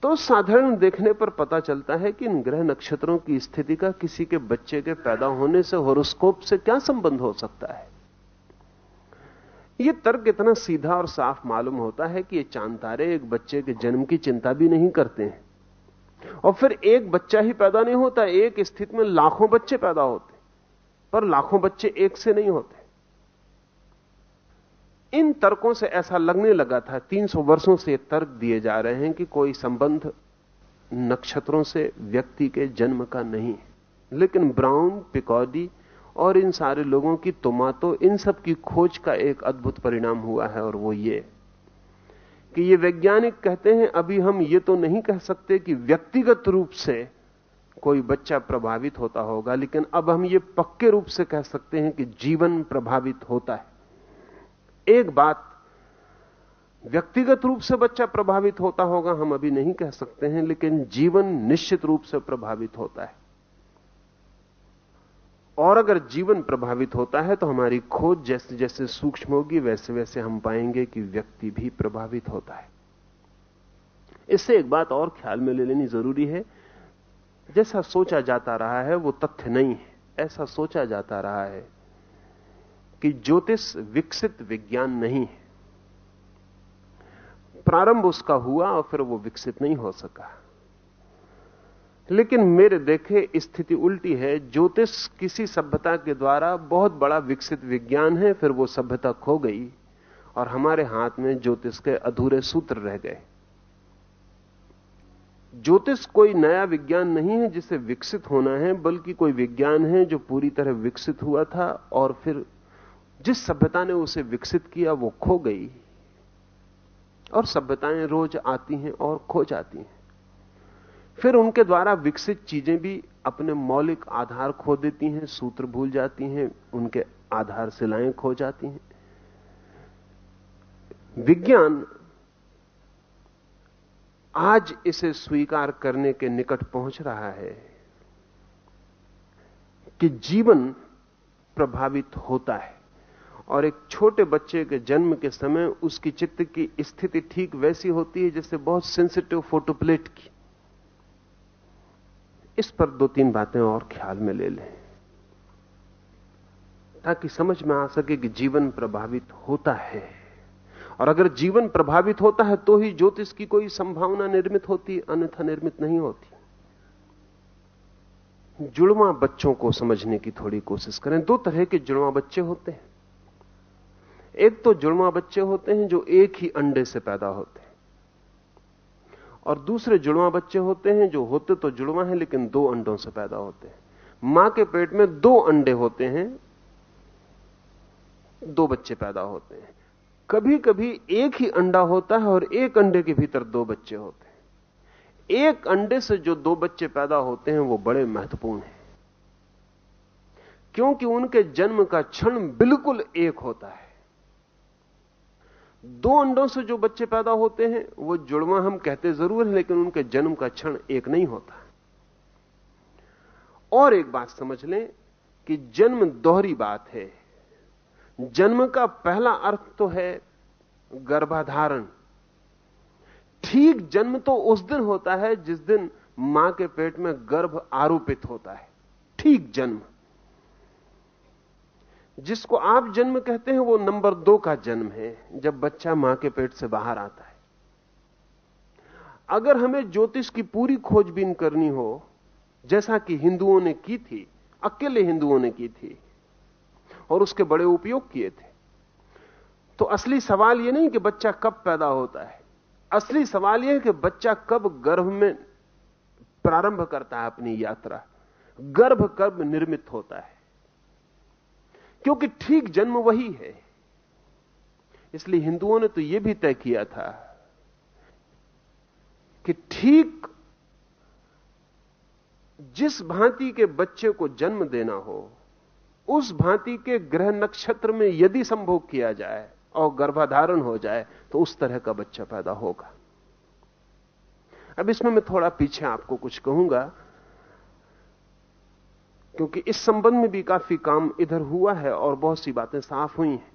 तो साधारण देखने पर पता चलता है कि इन ग्रह नक्षत्रों की स्थिति का किसी के बच्चे के पैदा होने से होरोस्कोप से क्या संबंध हो सकता है? यह तर्क इतना सीधा और साफ़ मालूम होता है कि ये चाँद तारे एक बच्चे के जन्म की चिंता भी नहीं करते हैं। और फिर एक बच्चा ही पैदा नहीं होता, एक स्थिति में लाखों बच्चे पैदा होते पर लाखों बच्चे एक से नहीं होते। इन तर्कों से ऐसा लगने लगा था 300 वर्षों से तर्क दिए जा रहे हैं कि कोई संबंध नक्षत्रों से व्यक्ति के जन्म का नहीं है। लेकिन ब्राउन, पिकॉडी और इन सारे लोगों की तुमा तो इन सब की खोज का एक अद्भुत परिणाम हुआ है और वो ये कि ये वैज्ञानिक कहते हैं, अभी हम ये तो नहीं कह सकते कि व्यक्तिगत रूप से कोई बच्चा प्रभावित होता होगा, लेकिन अब हम ये पक्के रूप से कह सकते हैं कि जीवन प्रभावित होता है। एक बात व्यक्तिगत रूप से बच्चा प्रभावित होता होगा, हम अभी नहीं कह सकते हैं, लेकिन जीवन निश्चित रूप से प्रभावित होता है। और अगर जीवन प्रभावित होता है तो हमारी खोज जैसे जैसे सूक्ष्म होगी, वैसे वैसे हम पाएँगे कि व्यक्ति भी प्रभावित होता है। इससे एक बात और ख्याल में ले लेनी ज़रूरी है। जैसा सोचा जाता रहा है, वो तथ्य नहीं है। ऐसा सोचा जाता रहा है कि ज्योतिष विकसित विज्ञान नहीं है। प्रारंभ उसका हुआ और फिर वो विकसित नहीं हो सका। लेकिन मेरे देखे स्थिति उल्टी है। ज्योतिष किसी सभ्यता के द्वारा बहुत बड़ा विकसित विज्ञान है, फिर वो सभ्यता खो गई और हमारे हाथ में ज्योतिष के अधूरे सूत्र रह गए। ज्योतिष कोई नया विज्ञान नहीं है जिसे विकसित होना है, बल्कि कोई विज्ञान है जो पूरी तरह विकसित हुआ था और फिर जिस सभ्यता ने उसे विकसित किया, वो खो गई। और सभ्यताएँ रोज आती हैं और खो जाती हैं। फिर उनके द्वारा विकसित चीज़ें भी अपने मौलिक आधार खो देती हैं, सूत्र भूल जाती हैं, उनके आधार सिलाएँ खो जाती हैं। विज्ञान आज इसे स्वीकार करने के निकट पहुँच रहा है कि जीवन प्रभावित होता है। और एक छोटे बच्चे के जन्म के समय उसकी चित्त की स्थिति ठीक वैसी होती है जैसे बहुत सेंसिटिव फोटोप्लेट की। इस पर दो तीन बातें और ख्याल में ले लें। ताकि समझ में आ सके कि जीवन प्रभावित होता है। और अगर जीवन प्रभावित होता है तो ही ज्योतिष की कोई संभावना निर्मित होती, अन्यथा निर्मित नहीं होती। जुड़वा बच्चों को समझने की थोड़ी कोशिश करें। दो तरह के जुड़वा बच्चे होते हैं। एक तो जुड़वा बच्चे होते हैं जो एक ही अंडे से पैदा होते हैं। और दूसरे जुड़वा बच्चे होते हैं जो होते तो जुड़वा हैं, लेकिन दो अंडों से पैदा होते हैं। माँ के पेट में दो अंडे होते हैं, दो बच्चे पैदा होते हैं। कभी कभी एक ही अंडा होता है और एक अंडे के भीतर दो बच्चे होते हैं। एक अंडे से जो दो बच्चे पैदा होते हैं, वो बड़े महत्वपूर्ण हैं। क्योंकि उनके जन्म का क्षण बिल्कुल एक होता है। दो अंडों से जो बच्चे पैदा होते हैं, वो जुड़वा हम कहते ज़रूर हैं, लेकिन उनके जन्म का क्षण एक नहीं होता। और एक बात समझ लें कि जन्म दोहरी बात है। जन्म का पहला अर्थ तो है गर्भाधारण। ठीक जन्म तो उस दिन होता है जिस दिन माँ के पेट में गर्भ आरोपित होता है। ठीक जन्म। जिसको आप जन्म कहते हैं, वो नंबर दो का जन्म है, जब बच्चा माँ के पेट से बाहर आता है। अगर हमें ज्योतिष की पूरी खोजबीन करनी हो, जैसा कि हिंदुओं ने की थी, अकेले हिंदुओं ने की थी, और उसके बड़े उपयोग किए थे तो असली सवाल यह नहीं कि बच्चा कब पैदा होता है। असली सवाल यह है कि बच्चा कब गर्भ में प्रारंभ करता है अपनी यात्रा। गर्भ कब निर्मित होता है। क्योंकि ठीक जन्म वही है। इसलिए हिंदुओं ने तो यह भी तय किया था कि ठीक जिस भांति के बच्चे को जन्म देना हो, उस भांति के ग्रह नक्षत्र में यदि संभोग किया जाए और गर्भाधारण हो जाए तो उस तरह का बच्चा पैदा होगा। अब इसमें मैं थोड़ा पीछे आपको कुछ कहूँगा। क्योंकि इस संबंध में भी काफ़ी काम इधर हुआ है और बहुत सी बातें साफ़ हुई हैं।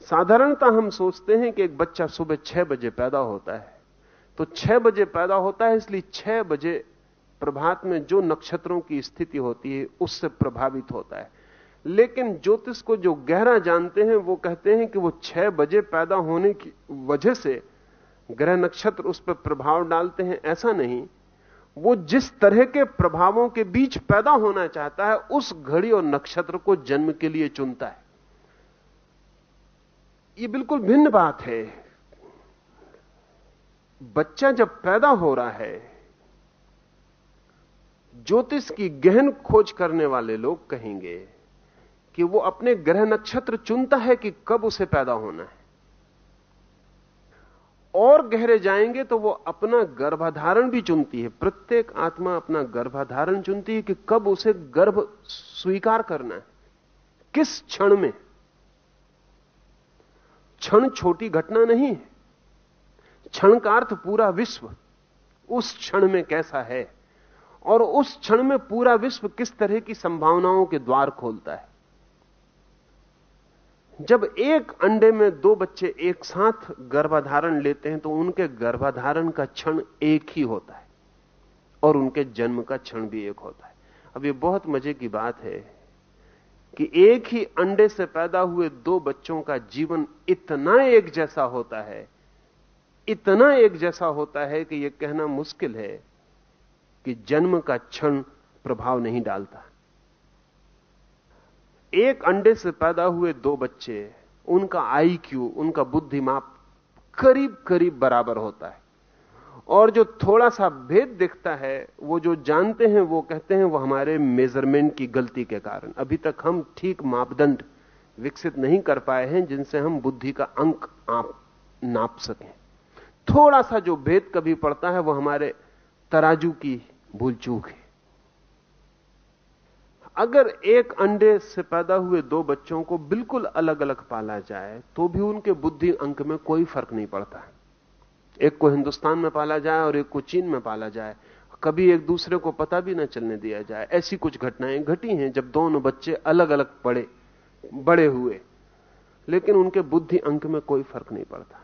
साधारणता हम सोचते हैं कि एक बच्चा सुबह छह बजे पैदा होता है। तो छह बजे पैदा होता है, इसलिए छह बजे प्रभात में जो नक्षत्रों की स्थिति होती है, उससे प्रभावित होता है। लेकिन ज्योतिष को जो गहरा जानते हैं, वो कहते हैं कि वो छह बजे पैदा होने की वजह से ग्रह नक्षत्र उस पर प्रभाव डालते हैं। ऐसा नहीं। वो जिस तरह के प्रभावों के बीच पैदा होना चाहता है, उस घड़ी और नक्षत्र को जन्म के लिए चुनता है। ये बिल्कुल भिन्न बात है। बच्चा जब पैदा हो रहा है, ज्योतिष की गहन खोज करने वाले लोग कहेंगे कि वो अपने ग्रह नक्षत्र चुनता है कि कब उसे पैदा होना है। और गहरे जाएँगे तो वो अपना गर्भाधारण भी चुनती है। प्रत्येक आत्मा अपना गर्भाधारण चुनती है कि कब उसे गर्भ स्वीकार करना है। किस क्षण में? क्षण छोटी घटना नहीं है। क्षण का अर्थ पूरा विश्व उस क्षण में कैसा है और उस क्षण में पूरा विश्व किस तरह की संभावनाओं के द्वार खोलता है। जब एक अंडे में दो बच्चे एक साथ गर्भाधारण लेते हैं तो उनके गर्भाधारण का क्षण एक ही होता है और उनके जन्म का क्षण भी एक होता है। अब ये बहुत मज़े की बात है कि एक ही अंडे से पैदा हुए दो बच्चों का जीवन इतना एक जैसा होता है, इतना एक जैसा होता है कि यह कहना मुश्किल है कि जन्म का क्षण प्रभाव नहीं डालता। एक अंडे से पैदा हुए दो बच्चे, उनका आईक्यू उनका बुद्धिमाप करीब करीब बराबर होता है। और जो थोड़ा सा भेद दिखता है, वो जो जानते हैं, वो कहते हैं, वो हमारे मेज़रमेंट की गलती के कारण। अभी तक हम ठीक मापदंड विकसित नहीं कर पाए हैं, जिनसे हम बुद्धि का अंक आप नाप सकें। थोड़ा सा जो भेद कभी पड़ता है, वो हमारे तराजू की भूल चूक है। अगर एक अंडे से पैदा हुए दो बच्चों को बिल्कुल अलग अलग पाला जाए तो भी उनके बुद्धि अंक में कोई फ़र्क नहीं पड़ता। एक को हिंदुस्तान में पाला जाए और एक को चीन में पाला जाए। कभी एक दूसरे को पता भी ना चलने दिया जाए। ऐसी कुछ घटनाएँ घटी हैं जब दोनों बच्चे अलग अलग पड़े, बड़े हुए। लेकिन उनके बुद्धि अंक में कोई फ़र्क नहीं पड़ता।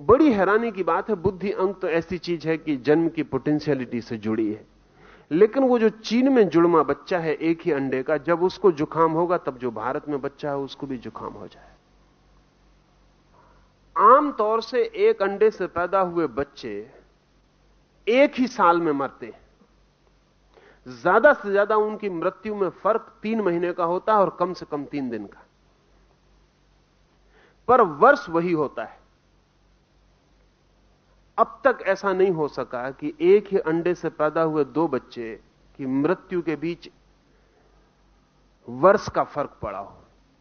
बड़ी हैरानी की बात है, बुद्धि अंक तो ऐसी चीज़ है कि जन्म की पोटेंशियलिटी से जुड़ी है। लेकिन वो जो चीन में जुड़मा बच्चा है, एक ही अंडे का, जब उसको जुकाम होगा, तब जो भारत में बच्चा है, उसको भी जुकाम हो जाए। आमतौर से एक अंडे से पैदा हुए बच्चे एक ही साल में मरते हैं। ज़्यादा से ज़्यादा उनकी मृत्यु में फ़र्क तीन महीने का होता है और कम से कम तीन दिन का। पर वर्ष वही होता है। अब तक ऐसा नहीं हो सका कि एक ही अंडे से पैदा हुए दो बच्चे की मृत्यु के बीच वर्ष का फ़र्क पड़ा हो।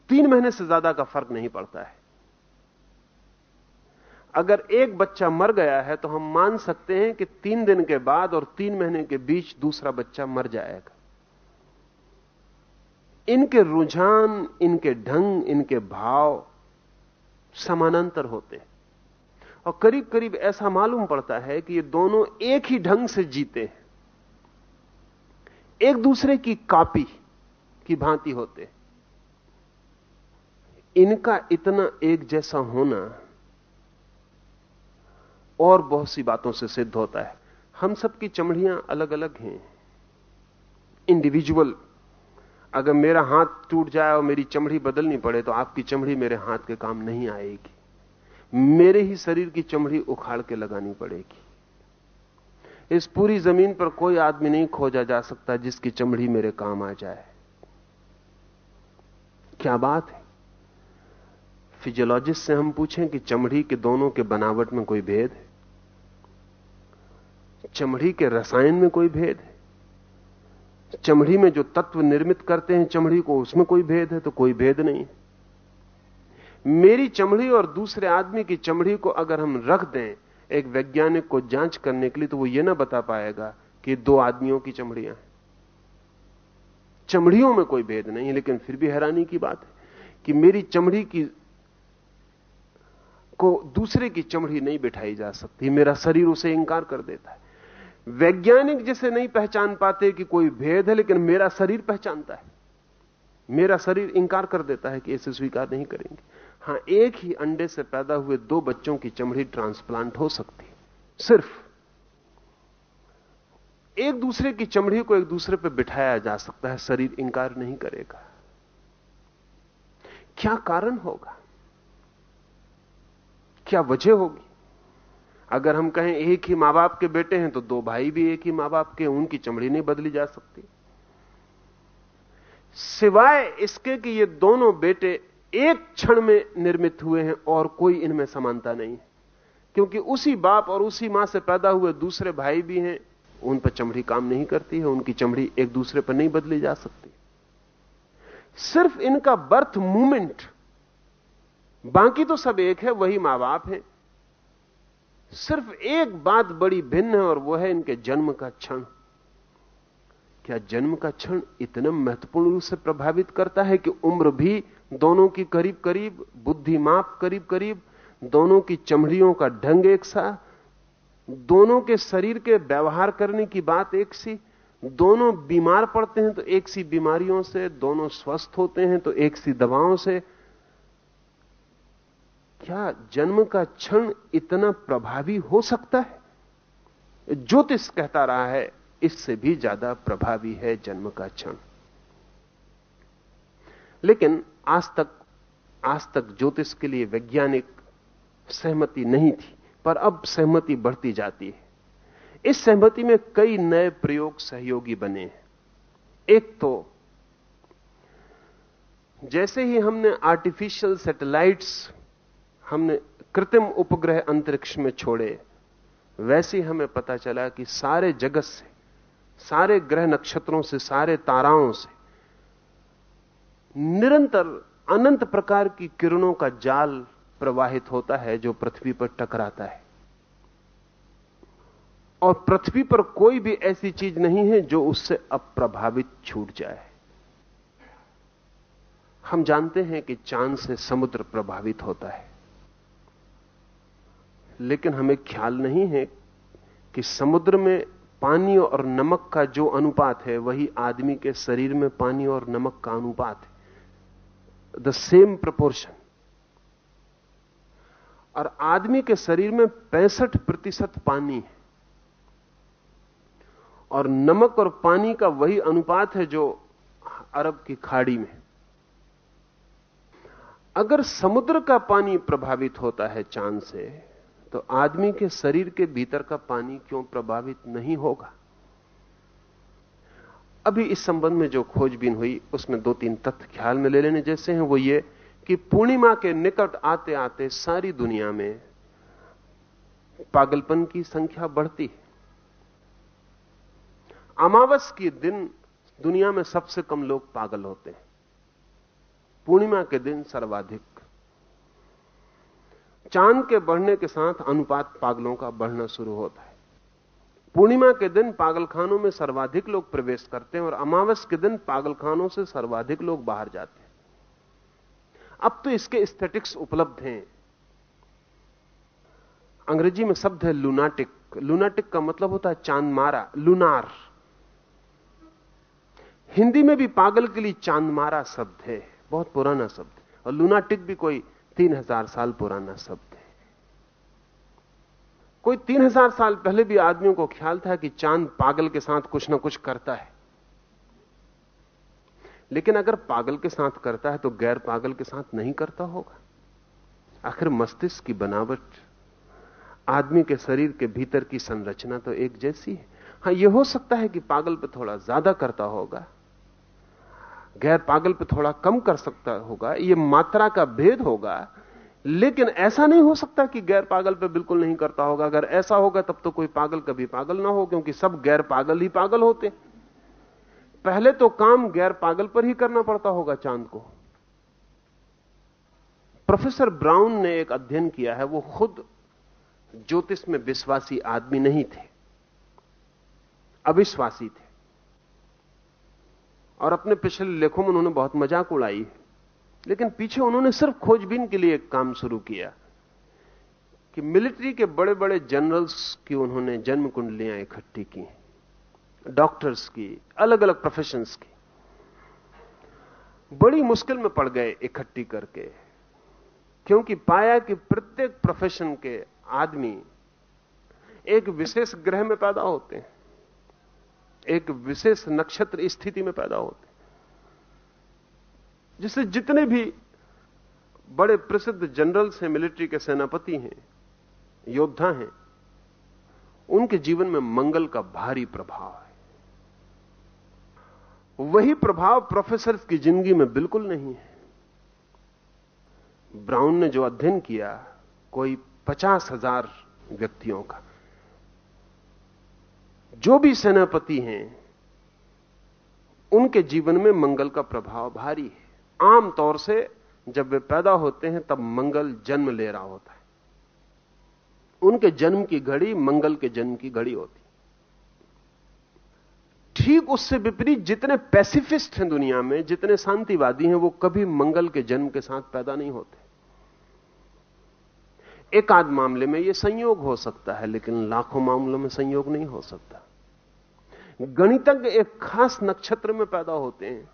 तीन महीने से ज़्यादा का फ़र्क नहीं पड़ता है। अगर एक बच्चा मर गया है तो हम मान सकते हैं कि तीन दिन के बाद और तीन महीने के बीच दूसरा बच्चा मर जाएगा। इनके रुझान, इनके ढंग, इनके भाव समानांतर होते हैं। और करीब करीब ऐसा मालूम पड़ता है कि ये दोनों एक ही ढंग से जीते हैं। एक दूसरे की कॉपी की भांति होते इनका इतना एक जैसा होना और बहुत सी बातों से सिद्ध होता है। हम सबकी चमड़ियाँ अलग अलग हैं। इंडिविजुअल अगर मेरा हाथ टूट जाए और मेरी चमड़ी बदलनी पड़े तो आपकी चमड़ी मेरे हाथ के काम नहीं आएगी। मेरे ही शरीर की चमड़ी उखाड़ के लगानी पड़ेगी। इस पूरी ज़मीन पर कोई आदमी नहीं खोजा जा सकता जिसकी चमड़ी मेरे काम आ जाए। क्या बात है? फिजियोलॉजिस्ट से हम पूछें कि चमड़ी के दोनों के बनावट में कोई भेद है? चमड़ी के रसायन में कोई भेद है? चमड़ी में जो तत्व निर्मित करते हैं, चमड़ी को उसमें कोई भेद है तो कोई भेद नहीं है। मेरी चमड़ी और दूसरे आदमी की चमड़ी को अगर हम रख दें, एक वैज्ञानिक को जाँच करने के लिए तो वो ये ना बता पाएगा कि दो आदमियों की चमड़ियाँ हैं। चमड़ियों में कोई भेद नहीं है लेकिन फिर भी हैरानी की बात है कि मेरी चमड़ी की, को दूसरे की चमड़ी नहीं बिठाई जा सकती। मेरा शरीर उसे इंकार कर देता है। वैज्ञानिक जिसे नहीं पहचान पाते कि कोई भेद है, लेकिन मेरा शरीर पहचानता है। मेरा शरीर इंकार कर देता है कि इसे स्वीकार नहीं करेंगे। हाँ, एक ही अंडे से पैदा हुए दो बच्चों की चमड़ी ट्रांसप्लांट हो सकती सिर्फ़ एक दूसरे की चमड़ी को एक दूसरे पर बिठाया जा सकता है, शरीर इंकार नहीं करेगा। क्या कारण होगा? क्या वजह होगी? अगर हम कहें एक ही माँ बाप के बेटे हैं तो दो भाई भी एक ही माँ बाप के, उनकी चमड़ी नहीं बदली जा सकती। सिवाय इसके कि ये दोनों बेटे एक क्षण में निर्मित हुए हैं और कोई इनमें समानता नहीं है। क्योंकि उसी बाप और उसी माँ से पैदा हुए दूसरे भाई भी हैं, उन पर चमड़ी काम नहीं करती है, उनकी चमड़ी एक दूसरे पर नहीं बदली जा सकती। सिर्फ़ इनका बर्थ मूवमेंट, बाकी तो सब एक है, वही माँ बाप है। सिर्फ़ एक बात बड़ी भिन्न है और वह है इनके जन्म का क्षण। क्या जन्म का क्षण इतना महत्वपूर्ण रूप से प्रभावित करता है कि उम्र भी दोनों की करीब करीब बुद्धि माप करीब करीब दोनों की चमड़ियों का ढंग एक सा, दोनों के शरीर के व्यवहार करने की बात एक सी, दोनों बीमार पड़ते हैं तो एक सी बीमारियों से, दोनों स्वस्थ होते हैं तो एक सी दवाओं से। क्या जन्म का क्षण इतना प्रभावी हो सकता है? ज्योतिष कहता रहा है, इससे भी ज़्यादा प्रभावी है जन्म का क्षण। लेकिन आज तक आज तक ज्योतिष के लिए वैज्ञानिक सहमति नहीं थी, पर अब सहमति बढ़ती जाती है। इस सहमति में कई नए प्रयोग सहयोगी बने हैं। एक तो जैसे ही हमने आर्टिफिशियल सैटेलाइट्स हमने कृत्रिम उपग्रह अंतरिक्ष में छोड़े, वैसे हमें पता चला कि सारे जगत से, सारे ग्रह नक्षत्रों से, सारे ताराओं से निरंतर अनंत प्रकार की किरणों का जाल प्रवाहित होता है जो पृथ्वी पर टकराता है। और पृथ्वी पर कोई भी ऐसी चीज़ नहीं है जो उससे अप्रभावित छूट जाए। हम जानते हैं कि चाँद से समुद्र प्रभावित होता है। लेकिन हमें ख्याल नहीं है कि समुद्र में पानी और नमक का जो अनुपात है, वही आदमी के शरीर में पानी और नमक का अनुपात है। द सेम प्रपोर्शन और आदमी के शरीर में पैंसठ प्रतिशत पानी है। और नमक और पानी का वही अनुपात है जो अरब की खाड़ी में। अगर समुद्र का पानी प्रभावित होता है चाँद से तो आदमी के शरीर के भीतर का पानी क्यों प्रभावित नहीं होगा? अभी इस संबंध में जो खोजबीन हुई, उसमें दो तीन तथ्य ख्याल में ले लेने जैसे हैं। वो ये कि पूर्णिमा के निकट आते आते सारी दुनिया में पागलपन की संख्या बढ़ती है। अमावस के दिन दुनिया में सबसे कम लोग पागल होते हैं। पूर्णिमा के दिन सर्वाधिक। चाँद के बढ़ने के साथ अनुपात पागलों का बढ़ना शुरू होता है। पूर्णिमा के दिन पागलखानों में सर्वाधिक लोग प्रवेश करते हैं और अमावस के दिन पागलखानों से सर्वाधिक लोग बाहर जाते हैं। अब तो इसके स्थेटिक्स उपलब्ध हैं। अंग्रेज़ी में शब्द है लूनाटिक लूनाटिक का मतलब होता है चाँद मारा लूनार हिंदी में भी पागल के लिए चाँद मारा शब्द है, बहुत पुराना शब्द और लूनाटिक भी कोई तीन हज़ार साल पुराना शब्द है। कोई तीन हज़ार साल पहले भी आदमियों को ख्याल था कि चाँद पागल के साथ कुछ ना कुछ करता है। लेकिन अगर पागल के साथ करता है तो गैर पागल के साथ नहीं करता होगा। आखिर मस्तिष्क की बनावट, आदमी के शरीर के भीतर की संरचना तो एक जैसी है। हाँ यह हो सकता है कि पागल पे थोड़ा ज़्यादा करता होगा, गैर पागल पे थोड़ा कम कर सकता होगा। यह मात्रा का भेद होगा लेकिन ऐसा नहीं हो सकता कि गैर पागल पे बिल्कुल नहीं करता होगा। अगर ऐसा होगा, तब तो कोई पागल कभी पागल ना हो, क्योंकि सब गैर पागल ही पागल होते। पहले तो काम गैर पागल पर ही करना पड़ता होगा चाँद को। प्रोफेसर ब्राउन ने एक अध्ययन किया है, वो खुद ज्योतिष में विश्वासी आदमी नहीं थे। अविश्वासी थे। और अपने पिछले लेखों में उन्होंने बहुत मज़ाक उड़ाई है। लेकिन पीछे उन्होंने सिर्फ़ खोजबीन के लिए एक काम शुरू किया कि मिलिट्री के बड़े बड़े जनरल्स की उन्होंने जन्म कुंडलियाँ इकट्ठी की, डॉक्टर्स की अलग अलग प्रोफेशंस की। बड़ी मुश्किल में पड़ गए इकट्ठी करके, क्योंकि पाया कि प्रत्येक प्रोफेशन के आदमी एक विशेष ग्रह में पैदा होते हैं, एक विशेष नक्षत्र स्थिति में पैदा होते हैं। जिससे जितने भी बड़े प्रसिद्ध जनरल्स हैं, मिलिट्री के सेनापति हैं, योद्धा हैं, उनके जीवन में मंगल का भारी प्रभाव है। वही प्रभाव प्रोफेसर की ज़िंदगी में बिल्कुल नहीं है। ब्राउन ने जो अध्ययन किया, कोई पचास हज़ार व्यक्तियों का। जो भी सेनापति हैं, उनके जीवन में मंगल का प्रभाव भारी है। आमतौर से जब वे पैदा होते हैं, तब मंगल जन्म ले रहा होता है। उनके जन्म की घड़ी मंगल के जन्म की घड़ी होती। ठीक उससे विपरीत जितने पैसिफिस्ट हैं दुनिया में, जितने शांतिवादी हैं, वो कभी मंगल के जन्म के साथ पैदा नहीं होते। एक आध मामले में यह संयोग हो सकता है, लेकिन लाखों मामलों में संयोग नहीं हो सकता। गणितज्ञ एक खास नक्षत्र में पैदा होते हैं।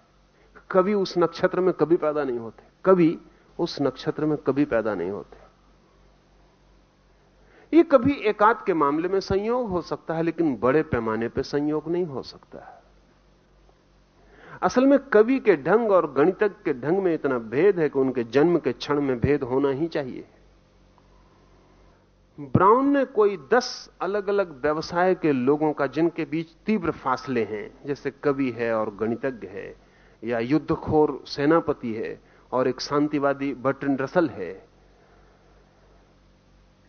कभी उस नक्षत्र में कभी पैदा नहीं होते। कभी उस नक्षत्र में कभी पैदा नहीं होते। ये कभी एकाध के मामले में संयोग हो सकता है, लेकिन बड़े पैमाने पर संयोग नहीं हो सकता है। असल में कवि के ढंग और गणितज्ञ के ढंग में इतना भेद है कि उनके जन्म के क्षण में भेद होना ही चाहिए। ब्राउन ने कोई दस अलग अलग व्यवसाय के लोगों का जिनके बीच तीव्र फासले हैं, जैसे कवि है और गणितज्ञ है या युद्धखोर सेनापति है और एक शांतिवादी बर्टन रसल है।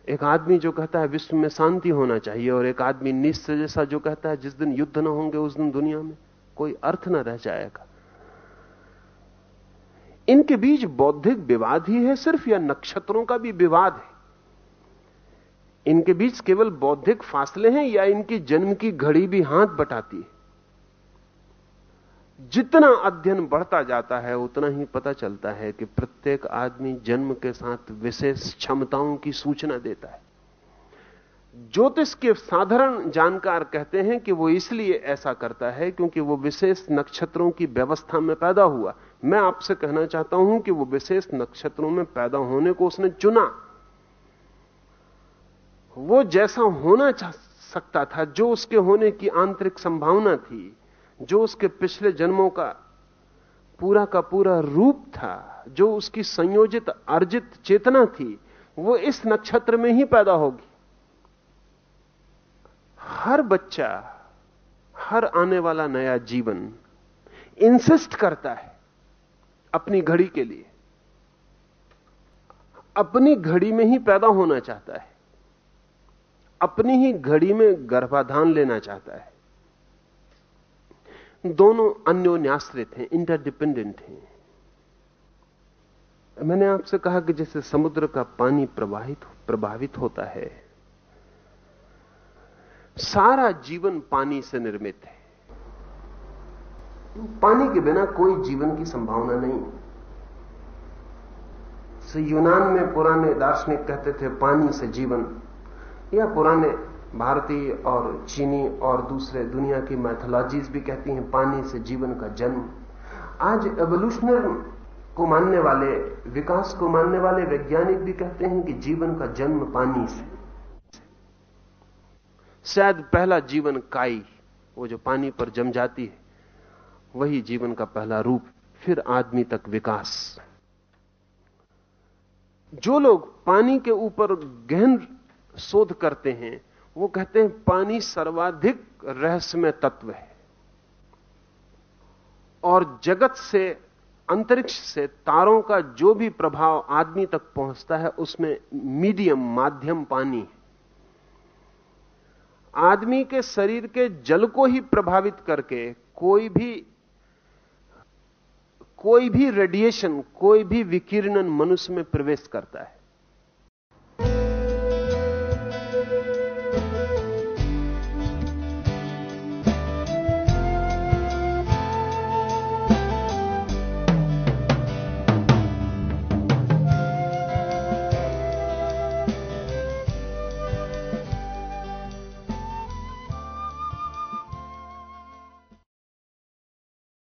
एक आदमी जो कहता है, विश्व में शांति होना चाहिए, और एक आदमी निश्चय जैसा जो कहता है, जिस दिन युद्ध ना होंगे, उस दिन दुनिया में कोई अर्थ ना रह जाएगा। इनके बीच बौद्धिक विवाद ही है, सिर्फ़ या नक्षत्रों का भी विवाद है। इनके बीच केवल बौद्धिक फासले हैं, या इनकी जन्म की घड़ी भी हाथ बटाती है? जितना अध्ययन बढ़ता जाता है, उतना ही पता चलता है कि प्रत्येक आदमी जन्म के साथ विशेष क्षमताओं की सूचना देता है। ज्योतिष के साधारण जानकार कहते हैं कि वो इसलिए ऐसा करता है क्योंकि वो विशेष नक्षत्रों की व्यवस्था में पैदा हुआ। मैं आपसे कहना चाहता हूँ कि वो विशेष नक्षत्रों में पैदा होने को उसने चुना। वो जैसा होना सकता था, जो उसके होने की आंतरिक संभावना थी जो उसके पिछले जन्मों का पूरा का पूरा रूप था, जो उसकी संयोजित, अर्जित चेतना थी, वो इस नक्षत्र में ही पैदा होगी। हर बच्चा, हर आने वाला नया जीवन इंसिस्ट करता है अपनी घड़ी के लिए। अपनी घड़ी में ही पैदा होना चाहता है। अपनी ही घड़ी में गर्भाधान लेना चाहता है। दोनों अन्योन्याश्रित हैं इंटरडिपेंडेंट हैं। मैंने आपसे कहा कि जैसे समुद्र का पानी प्रवाहित प्रभावित होता है, सारा जीवन पानी से निर्मित है। पानी के बिना कोई जीवन की संभावना नहीं। यूनान में पुराने दार्शनिक कहते थे, पानी से जीवन, या पुराने भारतीय और चीनी और दूसरे दुनिया की मैथोलॉजीज भी कहती हैं, पानी से जीवन का जन्म। आज एवोल्यूशनर को मानने वाले, विकास को मानने वाले वैज्ञानिक भी कहते हैं कि जीवन का जन्म पानी से। शायद पहला जीवन काई, वो जो पानी पर जम जाती है, वही जीवन का पहला रूप, फिर आदमी तक विकास। जो लोग पानी के ऊपर गहन शोध करते हैं वो कहते हैं पानी सर्वाधिक रहस्यमय तत्व है। और जगत से, अंतरिक्ष से, तारों का जो भी प्रभाव आदमी तक पहुँचता है, उसमें मीडियम, माध्यम पानी है। आदमी के शरीर के जल को ही प्रभावित करके कोई भी कोई भी रेडिएशन कोई भी विकिरणन मनुष्य में प्रवेश करता है।